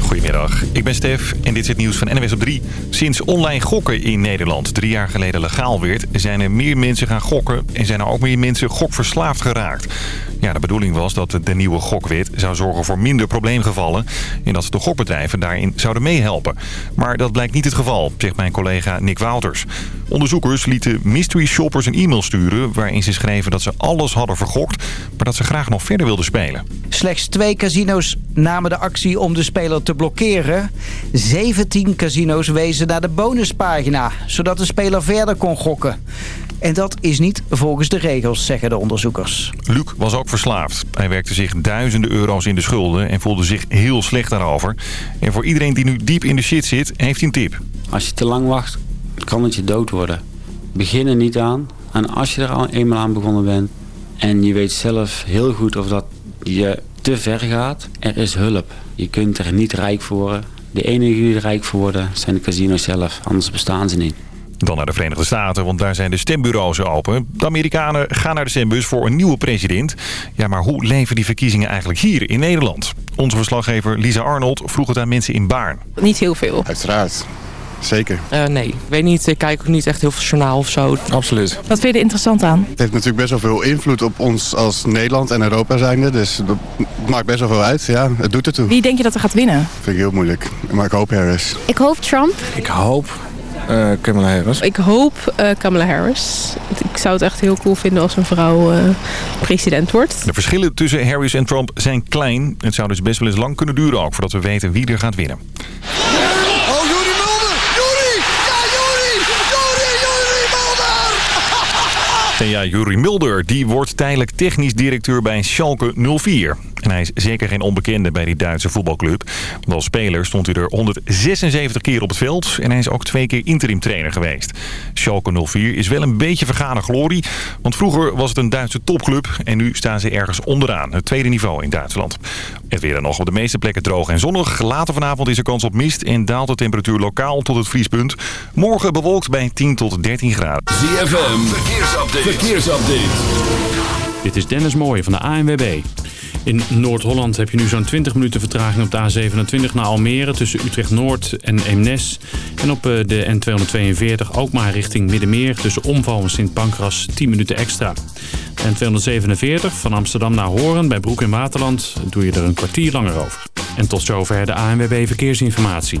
Goedemiddag, ik ben Stef en dit is het nieuws van NWS op 3. Sinds online gokken in Nederland drie jaar geleden legaal werd... zijn er meer mensen gaan gokken en zijn er ook meer mensen gokverslaafd geraakt. Ja, de bedoeling was dat de nieuwe gokwet zou zorgen voor minder probleemgevallen... en dat de gokbedrijven daarin zouden meehelpen. Maar dat blijkt niet het geval, zegt mijn collega Nick Wouters. Onderzoekers lieten mystery shoppers een e-mail sturen... waarin ze schreven dat ze alles hadden vergokt... maar dat ze graag nog verder wilden spelen. Slechts twee casino's namen de actie om de speler te blokkeren. 17 casino's wezen naar de bonuspagina, zodat de speler verder kon gokken. En dat is niet volgens de regels, zeggen de onderzoekers. Luc was ook verslaafd. Hij werkte zich duizenden euro's in de schulden en voelde zich heel slecht daarover. En voor iedereen die nu diep in de shit zit, heeft hij een tip. Als je te lang wacht, kan het je dood worden. Begin er niet aan. En als je er al eenmaal aan begonnen bent... en je weet zelf heel goed of dat je te ver gaat... er is hulp. Je kunt er niet rijk voor worden. De enige die er rijk voor worden zijn de casino's zelf. Anders bestaan ze niet. Dan naar de Verenigde Staten, want daar zijn de stembureaus open. De Amerikanen gaan naar de stembus voor een nieuwe president. Ja, maar hoe leven die verkiezingen eigenlijk hier in Nederland? Onze verslaggever Lisa Arnold vroeg het aan mensen in Baarn. Niet heel veel. Uiteraard. Zeker. Uh, nee, ik weet niet. Ik kijk ook niet echt heel veel journaal of zo. Absoluut. Wat vind je er interessant aan? Het heeft natuurlijk best wel veel invloed op ons als Nederland en Europa zijnde. Dus dat maakt best wel veel uit. Ja, het doet ertoe. Wie denk je dat er gaat winnen? Vind ik heel moeilijk. Maar ik hoop Harris. Ik hoop Trump. Ik hoop uh, Kamala Harris. Ik hoop uh, Kamala Harris. Ik zou het echt heel cool vinden als een vrouw uh, president wordt. De verschillen tussen Harris en Trump zijn klein. Het zou dus best wel eens lang kunnen duren ook voordat we weten wie er gaat winnen. Oh, Juri Mulder! Juri! Ja, Juri! Juri, Juri Mulder! En ja, Juri Mulder, die wordt tijdelijk technisch directeur bij Schalke 04. En hij is zeker geen onbekende bij die Duitse voetbalclub. Want als speler stond hij er 176 keer op het veld. En hij is ook twee keer interim trainer geweest. Schalke 04 is wel een beetje vergane glorie. Want vroeger was het een Duitse topclub. En nu staan ze ergens onderaan. Het tweede niveau in Duitsland. Het weer dan nog op de meeste plekken droog en zonnig. Later vanavond is er kans op mist. En daalt de temperatuur lokaal tot het vriespunt. Morgen bewolkt bij 10 tot 13 graden. ZFM. Verkeersupdate. Verkeersupdate. Dit is Dennis Mooij van de ANWB. In Noord-Holland heb je nu zo'n 20 minuten vertraging op de A27 naar Almere... tussen Utrecht-Noord en Eemnes. En op de N242 ook maar richting Middenmeer... tussen Omval en Sint Pancras 10 minuten extra. N247 van Amsterdam naar Horen bij Broek in Waterland... doe je er een kwartier langer over. En tot zover de ANWB Verkeersinformatie.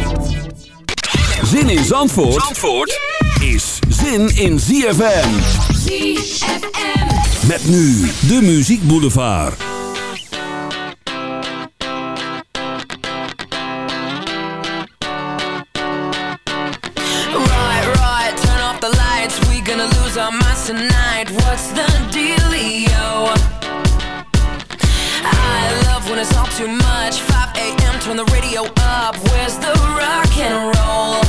Zin in Zandvoort, Zandvoort is zin in ZFM. ZFM. Met nu de Muziek Boulevard. Right, right, turn off the lights. We gonna lose our minds tonight. What's the dealio? I love when it's all too much. 5 a.m. Turn the radio up. Where's the rock and roll?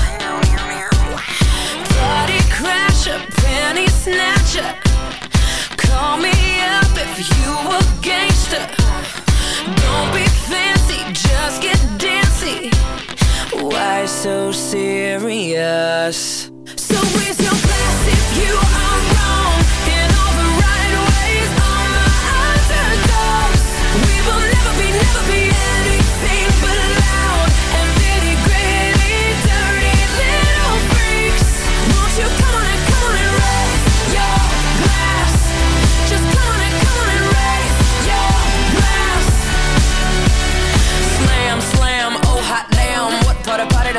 Party crasher, penny snatcher. Call me up if you a gangster. Don't be fancy, just get dancy. Why so serious? So raise your glass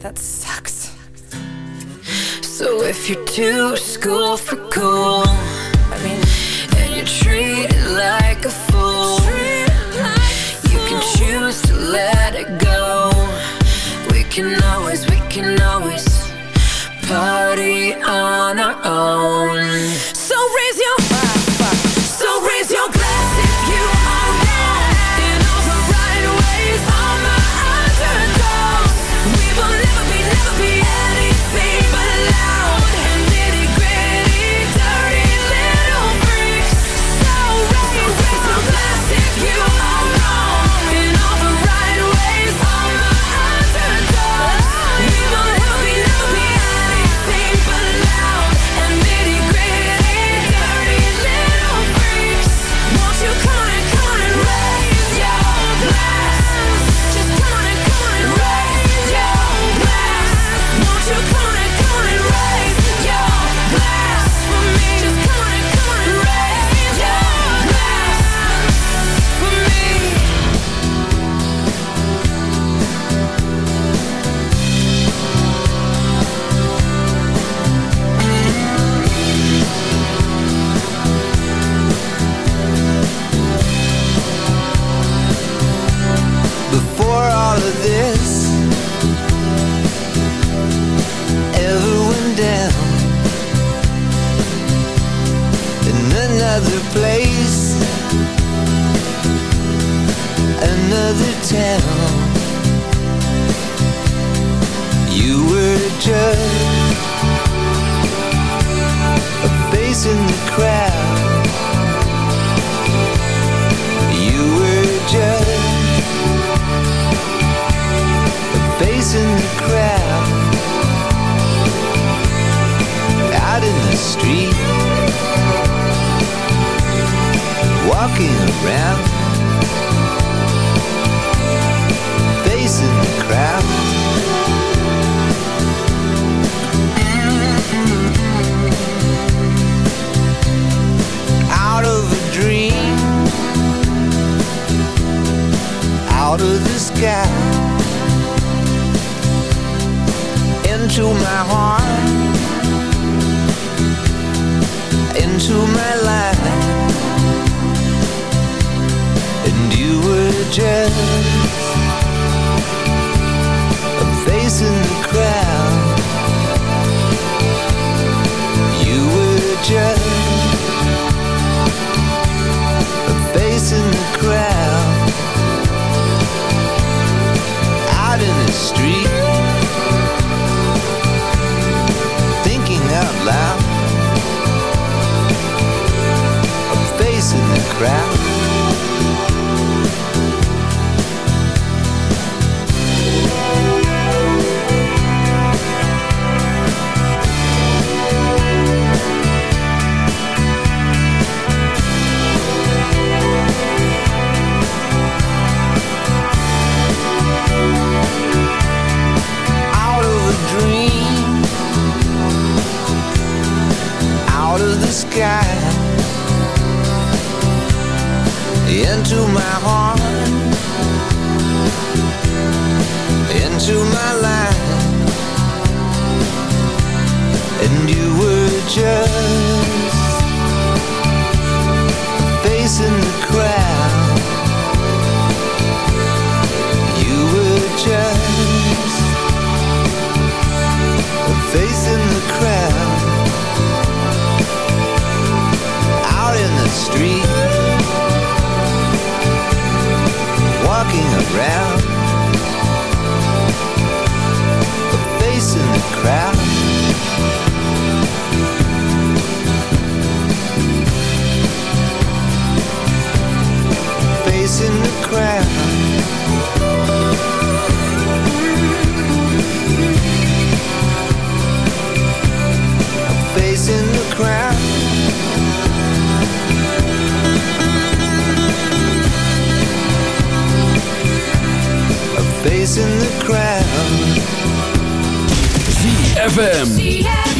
That sucks. So if you're too school for cool, I mean, and you're treated like a fool, like you can choose to let it go. We can always, we can always party on our own. and you were just facing the crowd. You were just facing the crowd out in the street, walking around, facing the crowd. I'm the crowd. ZFM.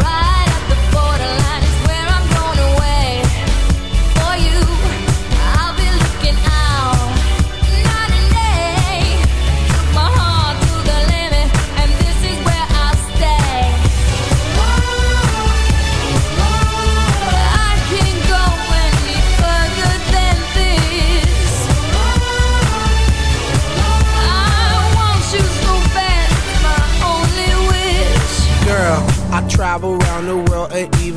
Right.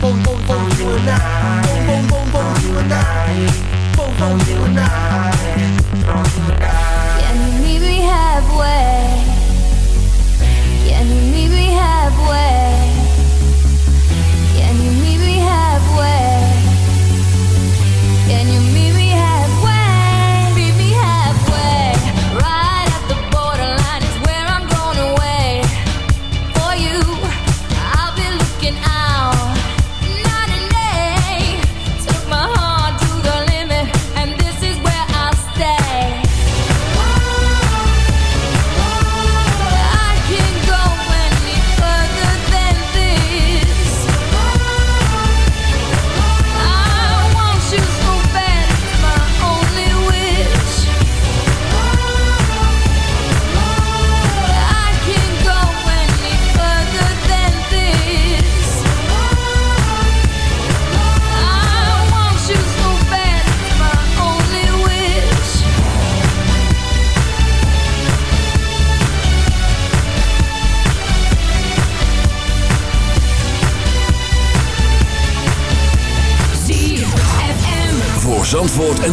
boom boom boom phone, phone, phone, phone,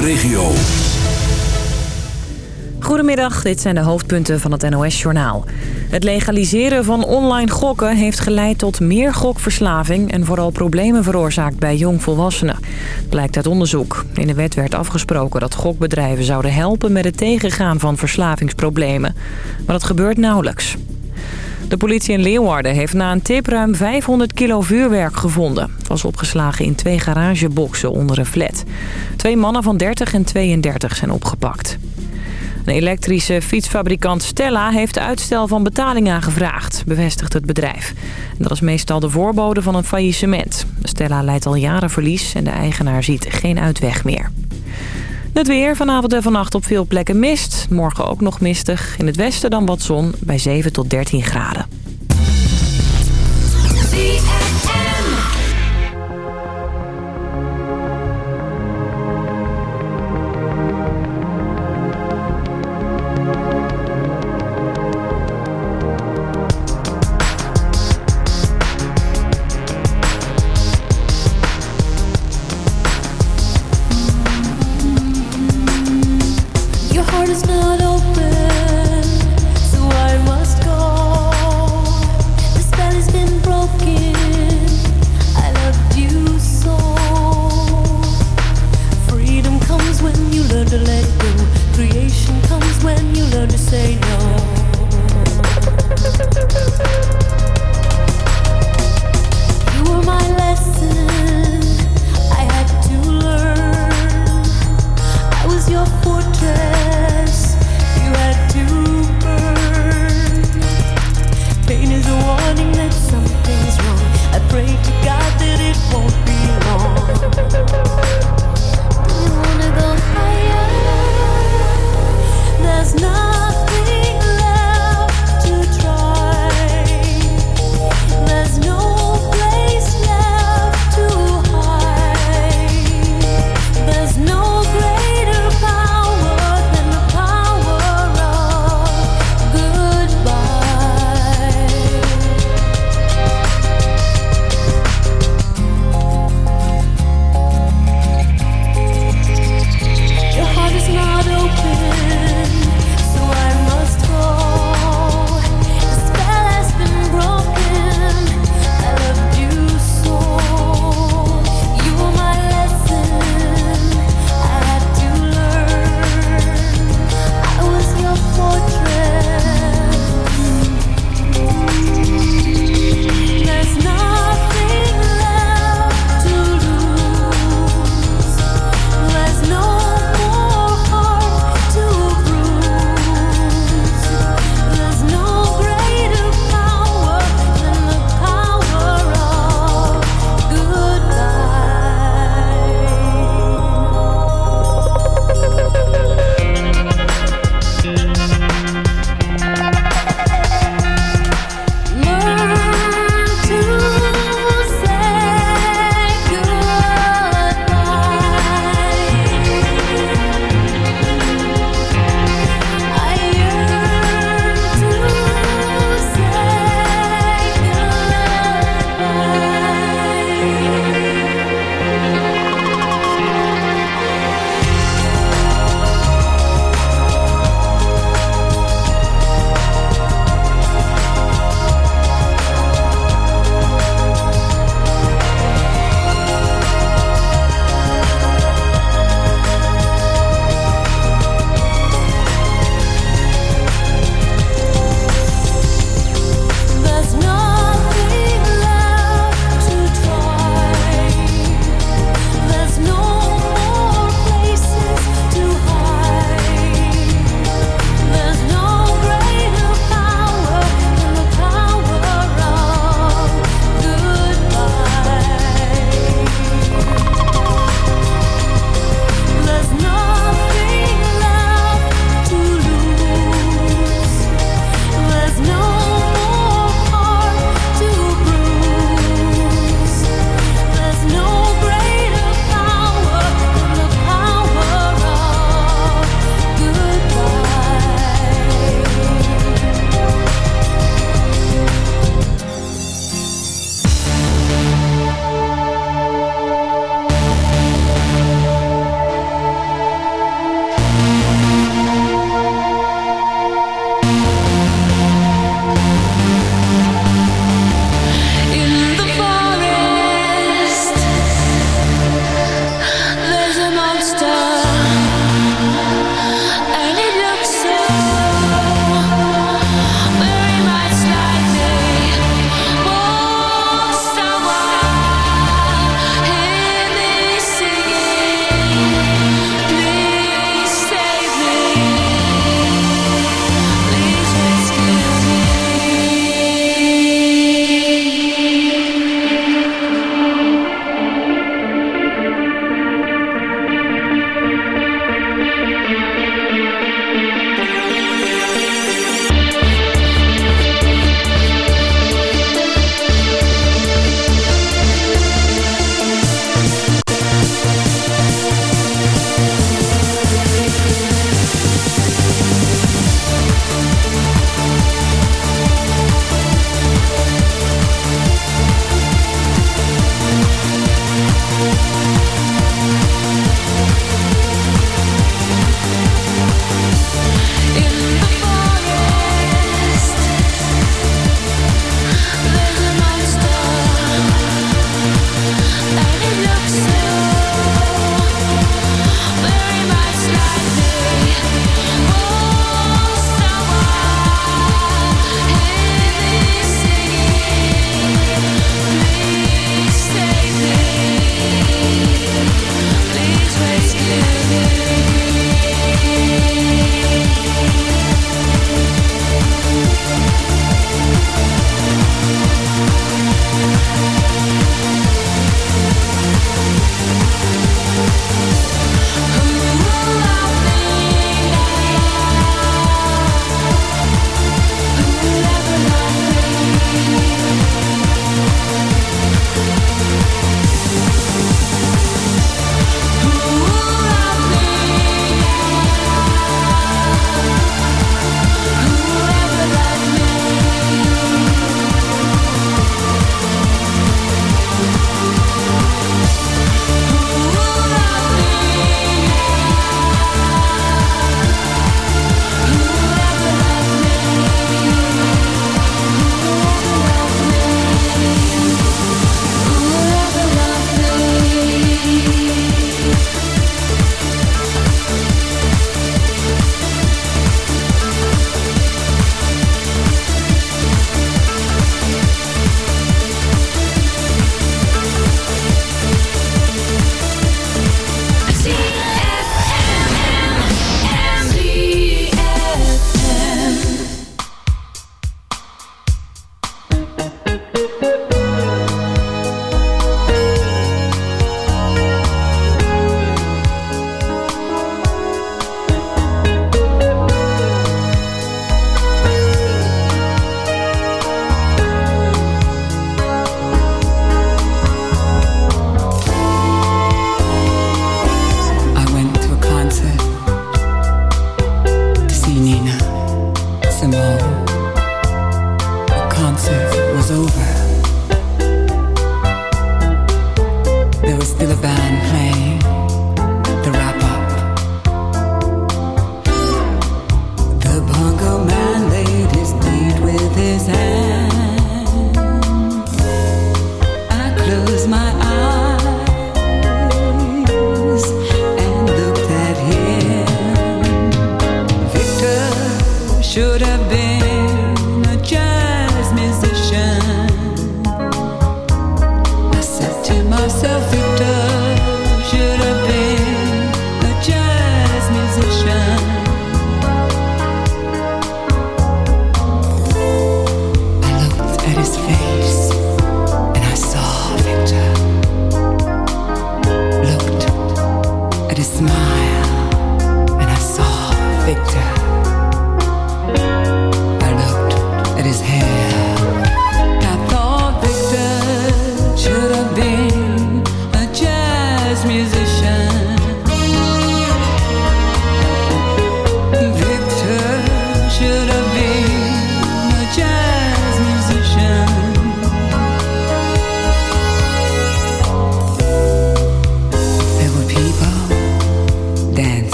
regio. Goedemiddag, dit zijn de hoofdpunten van het NOS-journaal. Het legaliseren van online gokken heeft geleid tot meer gokverslaving... en vooral problemen veroorzaakt bij jongvolwassenen. Blijkt uit onderzoek. In de wet werd afgesproken dat gokbedrijven zouden helpen... met het tegengaan van verslavingsproblemen. Maar dat gebeurt nauwelijks. De politie in Leeuwarden heeft na een tip ruim 500 kilo vuurwerk gevonden. Het was opgeslagen in twee garageboxen onder een flat. Twee mannen van 30 en 32 zijn opgepakt. Een elektrische fietsfabrikant Stella heeft uitstel van betaling aangevraagd, bevestigt het bedrijf. En dat is meestal de voorbode van een faillissement. Stella leidt al jaren verlies en de eigenaar ziet geen uitweg meer. Het weer vanavond en vannacht op veel plekken mist. Morgen ook nog mistig. In het westen dan wat zon bij 7 tot 13 graden.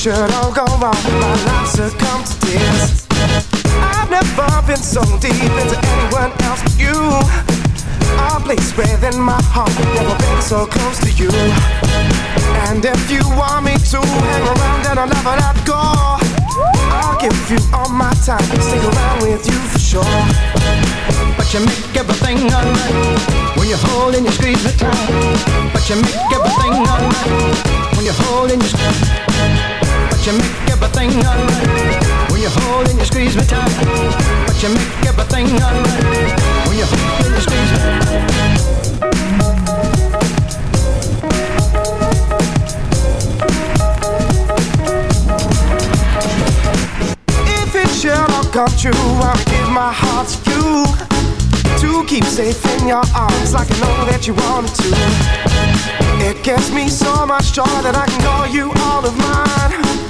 Should all go wrong, my life succumb to tears. I've never been so deep into anyone else but you. A place within my heart, never been so close to you. And if you want me to hang around, then I'll never let go. I'll give you all my time, stick around with you for sure. But you make everything alright when you hold and you squeeze me tight. But you make everything alright when you hold and you squeeze. But you make everything alright when you hold and you squeeze me tight. But you make everything alright when you hold and you squeeze me. If it should all come true, I'll give my heart to you. To keep safe in your arms like I know that you wanted to. It gives me so much joy that I can call you all of mine.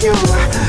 you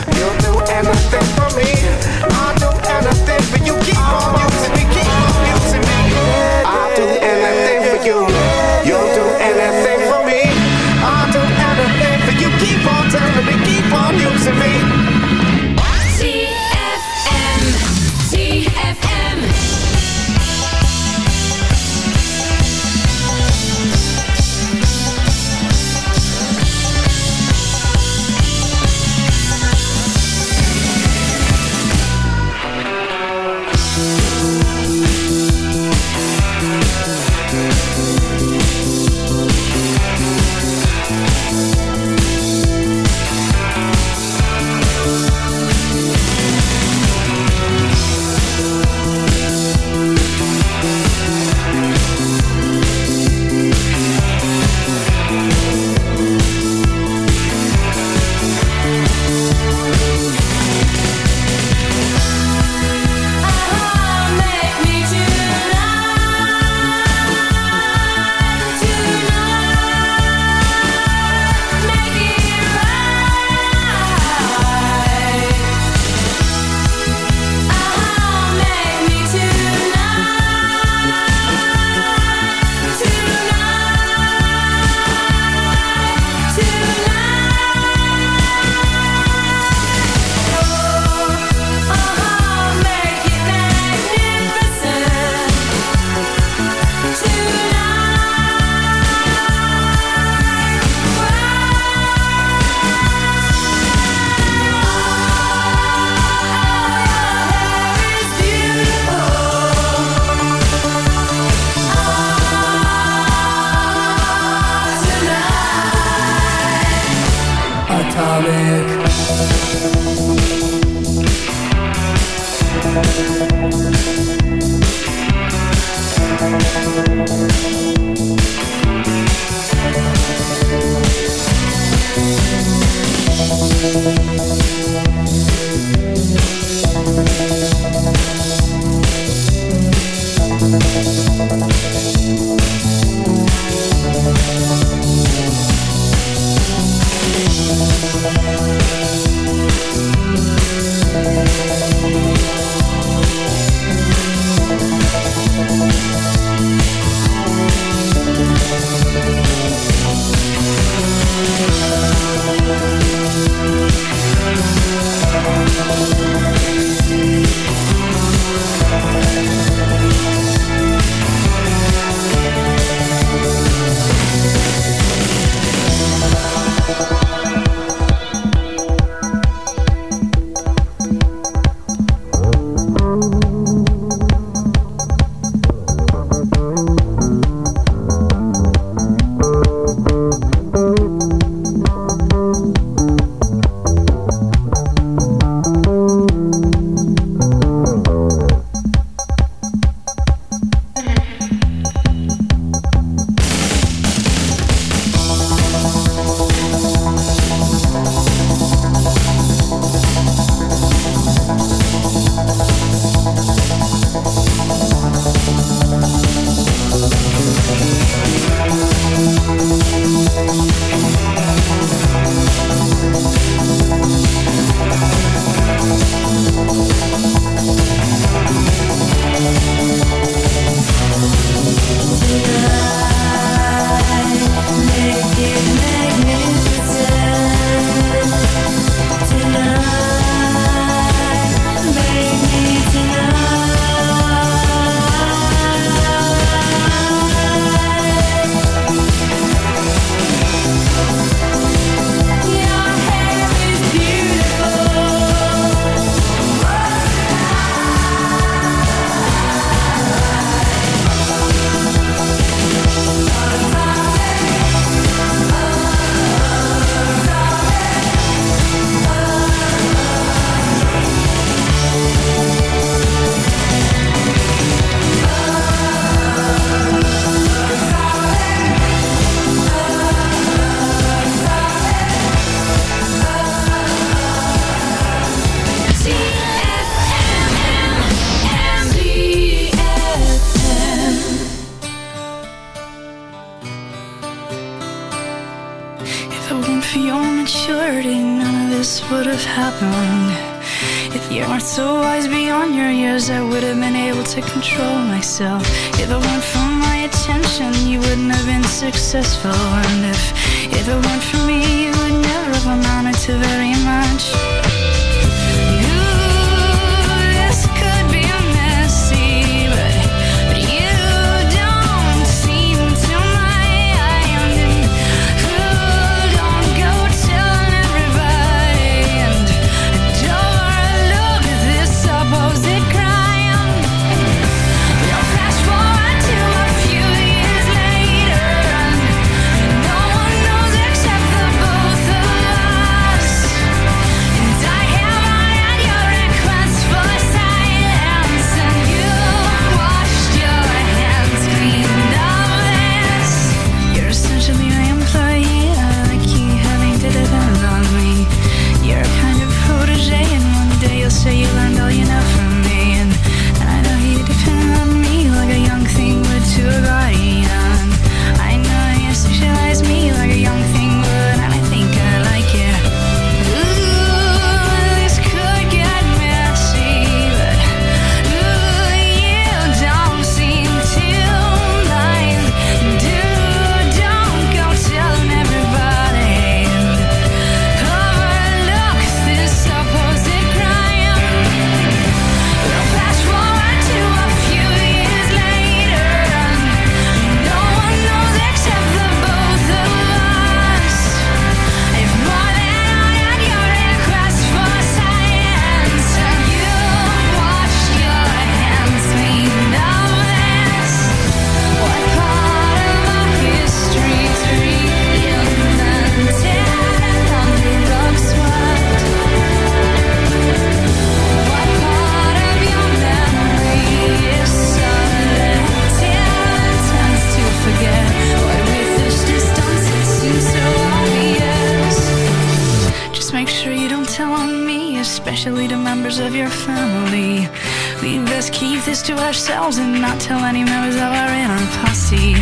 and not tell any members of our inner posse.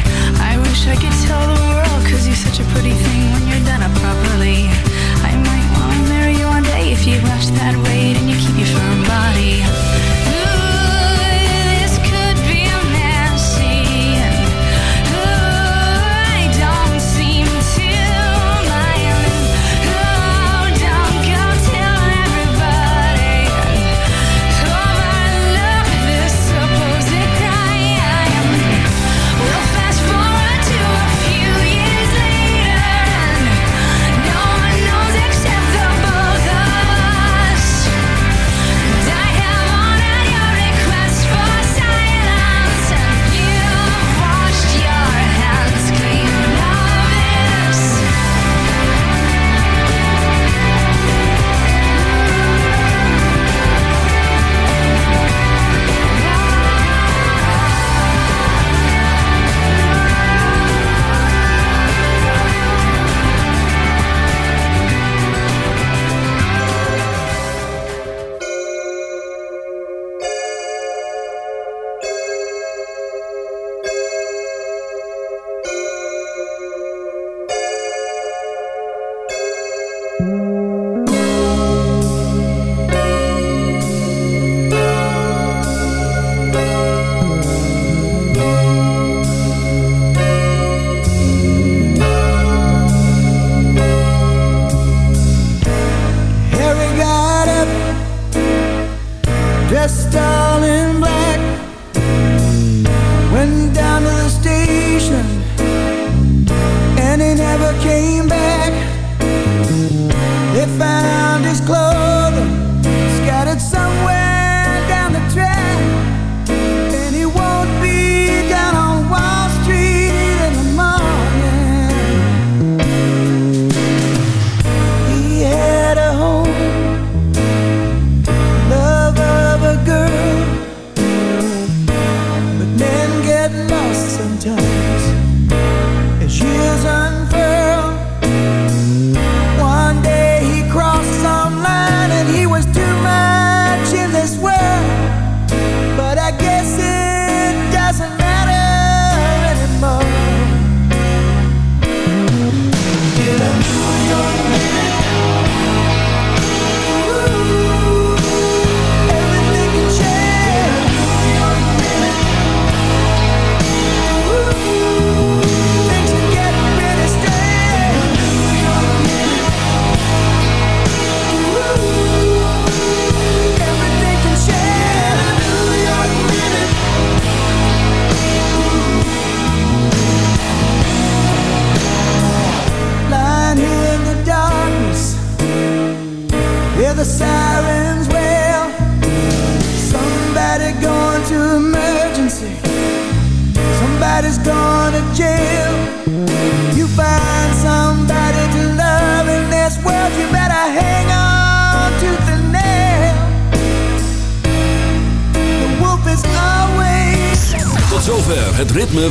I wish I could tell the world, cause you're such a pretty thing when you're done up properly. I might wanna marry you one day if you wash that weight and you keep your firm body. undisclosed